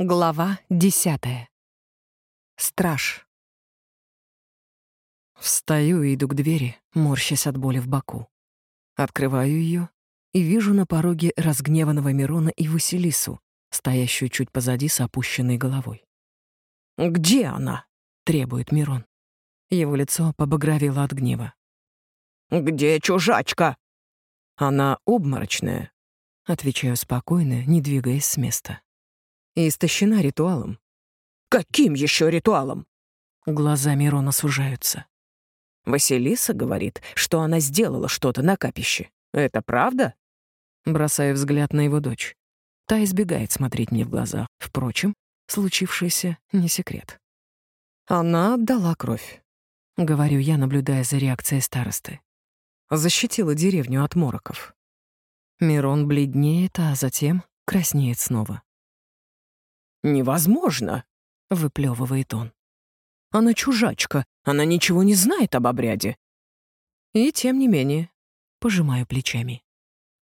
Глава десятая. Страж. Встаю и иду к двери, морщась от боли в боку. Открываю ее и вижу на пороге разгневанного Мирона и Василису, стоящую чуть позади с опущенной головой. «Где она?» — требует Мирон. Его лицо побагровело от гнева. «Где чужачка?» «Она обморочная», — отвечаю спокойно, не двигаясь с места и истощена ритуалом. «Каким еще ритуалом?» Глаза Мирона сужаются. Василиса говорит, что она сделала что-то на капище. Это правда? Бросаю взгляд на его дочь. Та избегает смотреть мне в глаза. Впрочем, случившееся не секрет. Она отдала кровь. Говорю я, наблюдая за реакцией старосты. Защитила деревню от мороков. Мирон бледнеет, а затем краснеет снова. «Невозможно!» — выплевывает он. «Она чужачка, она ничего не знает об обряде». И тем не менее, пожимаю плечами.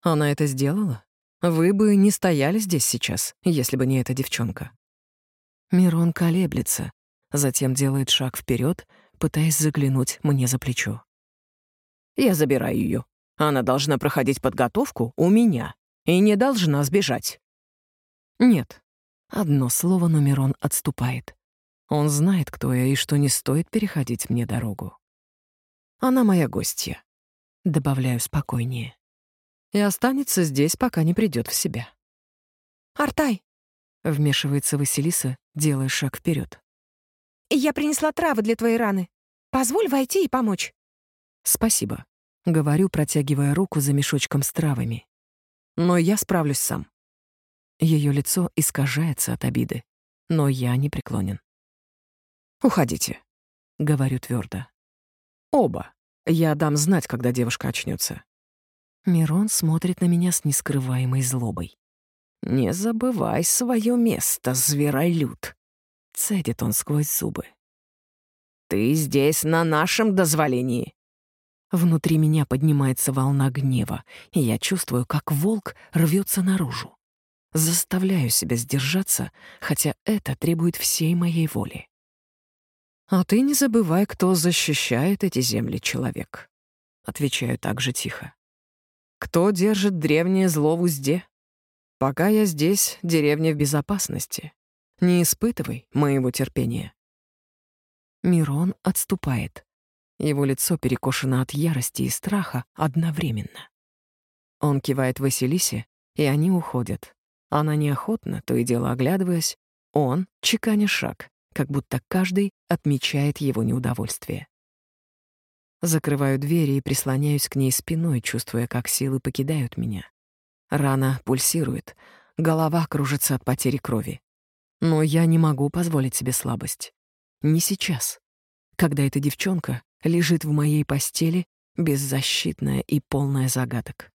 Она это сделала? Вы бы не стояли здесь сейчас, если бы не эта девчонка. Мирон колеблется, затем делает шаг вперед, пытаясь заглянуть мне за плечо. Я забираю ее. Она должна проходить подготовку у меня и не должна сбежать. Нет, Одно слово, но Мирон отступает. Он знает, кто я и что не стоит переходить мне дорогу. Она моя гостья. Добавляю спокойнее. И останется здесь, пока не придет в себя. «Артай!» — вмешивается Василиса, делая шаг вперед. «Я принесла травы для твоей раны. Позволь войти и помочь». «Спасибо», — говорю, протягивая руку за мешочком с травами. «Но я справлюсь сам». Ее лицо искажается от обиды, но я не преклонен. «Уходите», — говорю твердо. «Оба. Я дам знать, когда девушка очнется. Мирон смотрит на меня с нескрываемой злобой. «Не забывай свое место, зверолюд», — цедит он сквозь зубы. «Ты здесь на нашем дозволении». Внутри меня поднимается волна гнева, и я чувствую, как волк рвется наружу. Заставляю себя сдержаться, хотя это требует всей моей воли. «А ты не забывай, кто защищает эти земли, человек», — отвечаю так же тихо. «Кто держит древнее зло в узде? Пока я здесь, деревня в безопасности. Не испытывай моего терпения». Мирон отступает. Его лицо перекошено от ярости и страха одновременно. Он кивает Василисе, и они уходят, она неохотно, то и дело оглядываясь, он, чеканя шаг, как будто каждый отмечает его неудовольствие. Закрываю двери и прислоняюсь к ней спиной, чувствуя, как силы покидают меня. Рана пульсирует, голова кружится от потери крови. Но я не могу позволить себе слабость. Не сейчас, когда эта девчонка лежит в моей постели, беззащитная и полная загадок.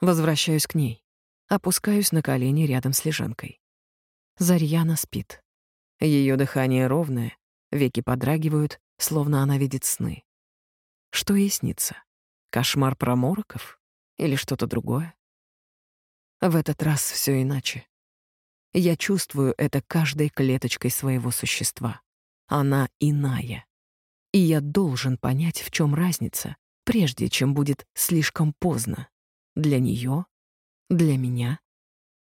Возвращаюсь к ней. Опускаюсь на колени рядом с лежанкой. Зарьяна спит. Ее дыхание ровное, веки подрагивают, словно она видит сны. Что ей снится? Кошмар про мороков? Или что-то другое? В этот раз все иначе. Я чувствую это каждой клеточкой своего существа. Она иная. И я должен понять, в чем разница, прежде чем будет слишком поздно. Для нее для меня,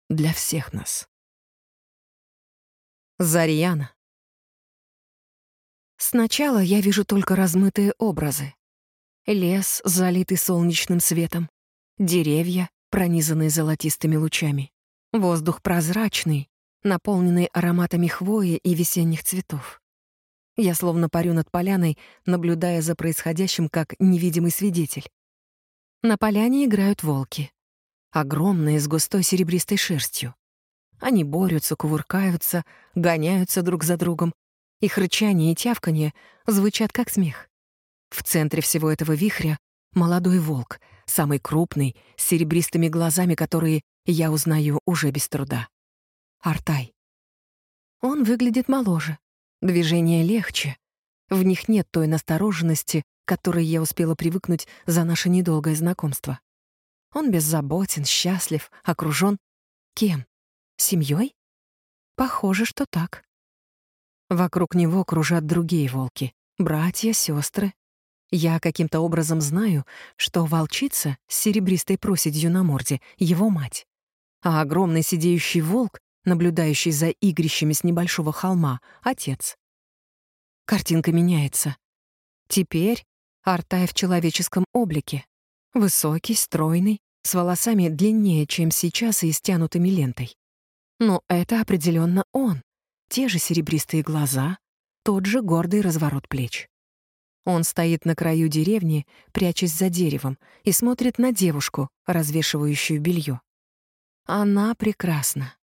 для всех нас. Зарьяна. Сначала я вижу только размытые образы. Лес, залитый солнечным светом, деревья, пронизанные золотистыми лучами, воздух прозрачный, наполненный ароматами хвои и весенних цветов. Я словно парю над поляной, наблюдая за происходящим как невидимый свидетель. На поляне играют волки огромные с густой серебристой шерстью. Они борются, кувыркаются, гоняются друг за другом. Их рычание и тявканье звучат как смех. В центре всего этого вихря молодой волк, самый крупный, с серебристыми глазами, которые я узнаю уже без труда. Артай. Он выглядит моложе, движения легче. В них нет той настороженности, к которой я успела привыкнуть за наше недолгое знакомство. Он беззаботен, счастлив, окружен кем? Семьей? Похоже, что так. Вокруг него кружат другие волки. Братья, сестры. Я каким-то образом знаю, что волчица с серебристой проседью на морде — его мать. А огромный сидеющий волк, наблюдающий за игрищами с небольшого холма — отец. Картинка меняется. Теперь Артай в человеческом облике. Высокий, стройный, с волосами длиннее, чем сейчас и стянутыми лентой. Но это определенно он. Те же серебристые глаза, тот же гордый разворот плеч. Он стоит на краю деревни, прячась за деревом, и смотрит на девушку, развешивающую белье. Она прекрасна.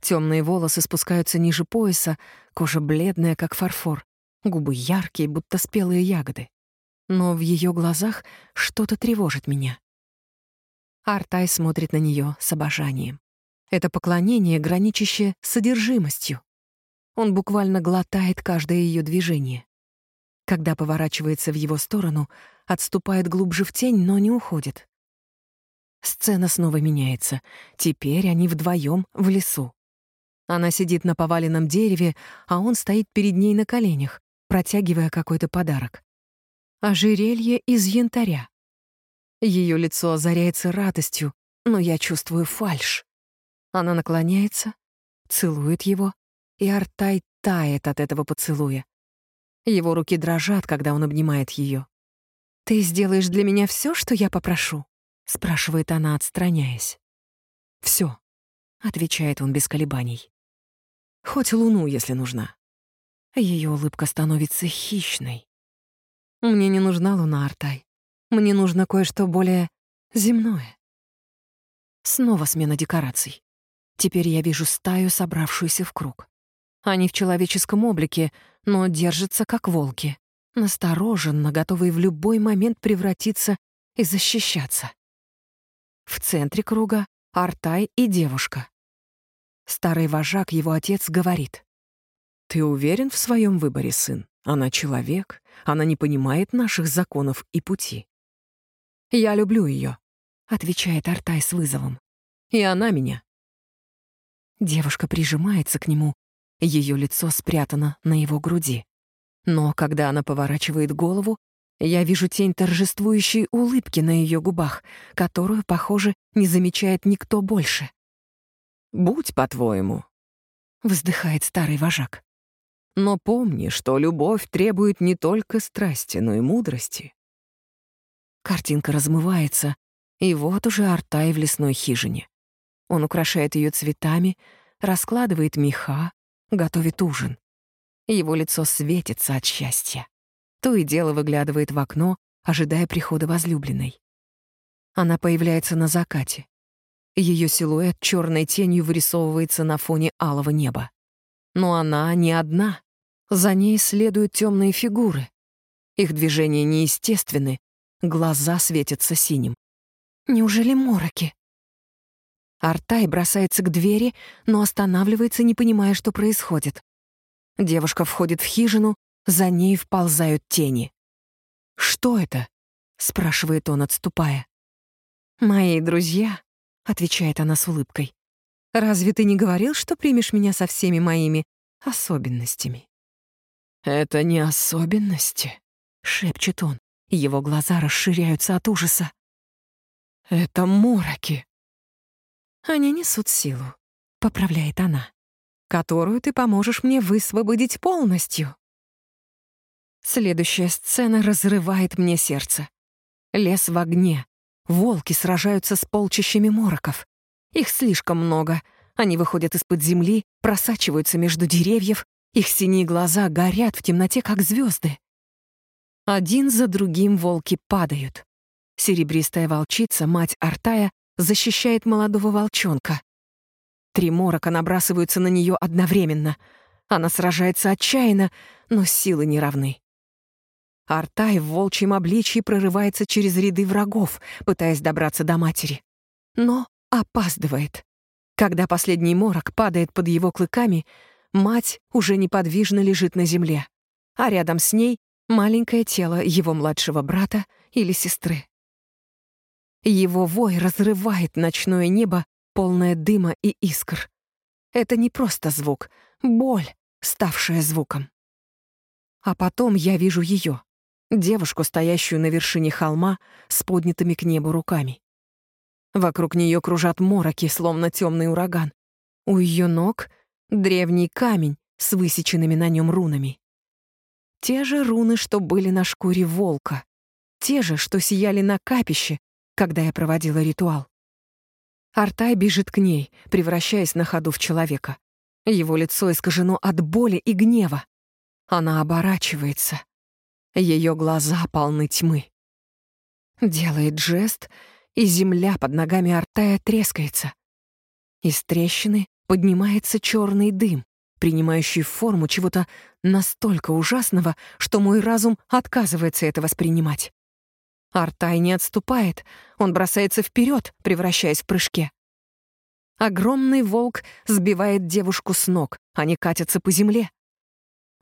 Темные волосы спускаются ниже пояса, кожа бледная, как фарфор, губы яркие, будто спелые ягоды. Но в ее глазах что-то тревожит меня. Артай смотрит на нее с обожанием. Это поклонение, граничащее с содержимостью. Он буквально глотает каждое ее движение. Когда поворачивается в его сторону, отступает глубже в тень, но не уходит. Сцена снова меняется. Теперь они вдвоем в лесу. Она сидит на поваленном дереве, а он стоит перед ней на коленях, протягивая какой-то подарок. Ожерелье из янтаря. Ее лицо озаряется радостью, но я чувствую фальшь. Она наклоняется, целует его, и Артай тает от этого поцелуя. Его руки дрожат, когда он обнимает ее. «Ты сделаешь для меня все, что я попрошу?» — спрашивает она, отстраняясь. Все, отвечает он без колебаний. «Хоть луну, если нужна». Ее улыбка становится хищной. «Мне не нужна луна, Артай. Мне нужно кое-что более земное». Снова смена декораций. Теперь я вижу стаю, собравшуюся в круг. Они в человеческом облике, но держатся как волки, настороженно, готовые в любой момент превратиться и защищаться. В центре круга — Артай и девушка. Старый вожак, его отец, говорит. «Ты уверен в своем выборе, сын? Она человек, она не понимает наших законов и пути». «Я люблю ее», — отвечает Артай с вызовом. «И она меня». Девушка прижимается к нему, ее лицо спрятано на его груди. Но когда она поворачивает голову, я вижу тень торжествующей улыбки на ее губах, которую, похоже, не замечает никто больше. «Будь по-твоему», — вздыхает старый вожак. «Но помни, что любовь требует не только страсти, но и мудрости». Картинка размывается, и вот уже Артай в лесной хижине. Он украшает ее цветами, раскладывает меха, готовит ужин. Его лицо светится от счастья. То и дело выглядывает в окно, ожидая прихода возлюбленной. Она появляется на закате. Ее силуэт черной тенью вырисовывается на фоне алого неба. Но она не одна. За ней следуют темные фигуры. Их движения неестественны, глаза светятся синим. Неужели мороки? Артай бросается к двери, но останавливается, не понимая, что происходит. Девушка входит в хижину, за ней вползают тени. «Что это?» — спрашивает он, отступая. «Мои друзья», — отвечает она с улыбкой. «Разве ты не говорил, что примешь меня со всеми моими особенностями?» «Это не особенности», — шепчет он. Его глаза расширяются от ужаса. «Это мороки». Они несут силу, поправляет она, которую ты поможешь мне высвободить полностью. Следующая сцена разрывает мне сердце. Лес в огне. Волки сражаются с полчищами мороков. Их слишком много. Они выходят из-под земли, просачиваются между деревьев. Их синие глаза горят в темноте, как звезды. Один за другим волки падают. Серебристая волчица, мать Артая, защищает молодого волчонка. Три морока набрасываются на нее одновременно. Она сражается отчаянно, но силы не равны. Артай в волчьем обличье прорывается через ряды врагов, пытаясь добраться до матери. Но опаздывает. Когда последний морок падает под его клыками, мать уже неподвижно лежит на земле, а рядом с ней маленькое тело его младшего брата или сестры. Его вой разрывает ночное небо, полное дыма и искр. Это не просто звук, боль, ставшая звуком. А потом я вижу ее, девушку, стоящую на вершине холма с поднятыми к небу руками. Вокруг нее кружат мороки, словно темный ураган. У ее ног — древний камень с высеченными на нем рунами. Те же руны, что были на шкуре волка. Те же, что сияли на капище, когда я проводила ритуал. Артай бежит к ней, превращаясь на ходу в человека. Его лицо искажено от боли и гнева. Она оборачивается. Ее глаза полны тьмы. Делает жест, и земля под ногами Артая трескается. Из трещины поднимается черный дым, принимающий форму чего-то настолько ужасного, что мой разум отказывается это воспринимать. Артай не отступает, он бросается вперед, превращаясь в прыжке. Огромный волк сбивает девушку с ног, они катятся по земле.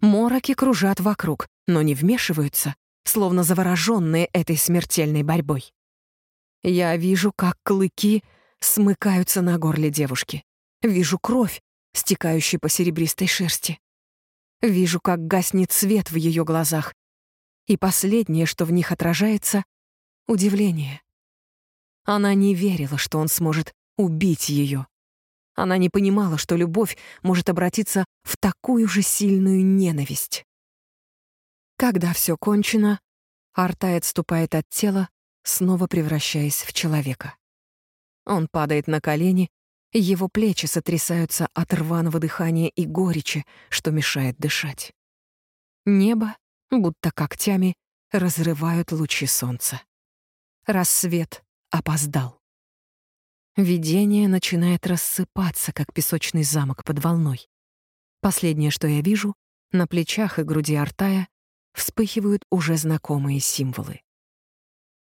Мороки кружат вокруг, но не вмешиваются, словно завороженные этой смертельной борьбой. Я вижу, как клыки смыкаются на горле девушки. Вижу кровь, стекающую по серебристой шерсти. Вижу, как гаснет свет в ее глазах. И последнее, что в них отражается — удивление. Она не верила, что он сможет убить ее. Она не понимала, что любовь может обратиться в такую же сильную ненависть. Когда все кончено, Артай отступает от тела, снова превращаясь в человека. Он падает на колени, его плечи сотрясаются от рваного дыхания и горечи, что мешает дышать. Небо, будто когтями, разрывают лучи солнца. Рассвет опоздал. Видение начинает рассыпаться, как песочный замок под волной. Последнее, что я вижу, на плечах и груди Артая вспыхивают уже знакомые символы.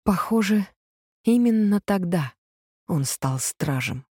Похоже, именно тогда он стал стражем.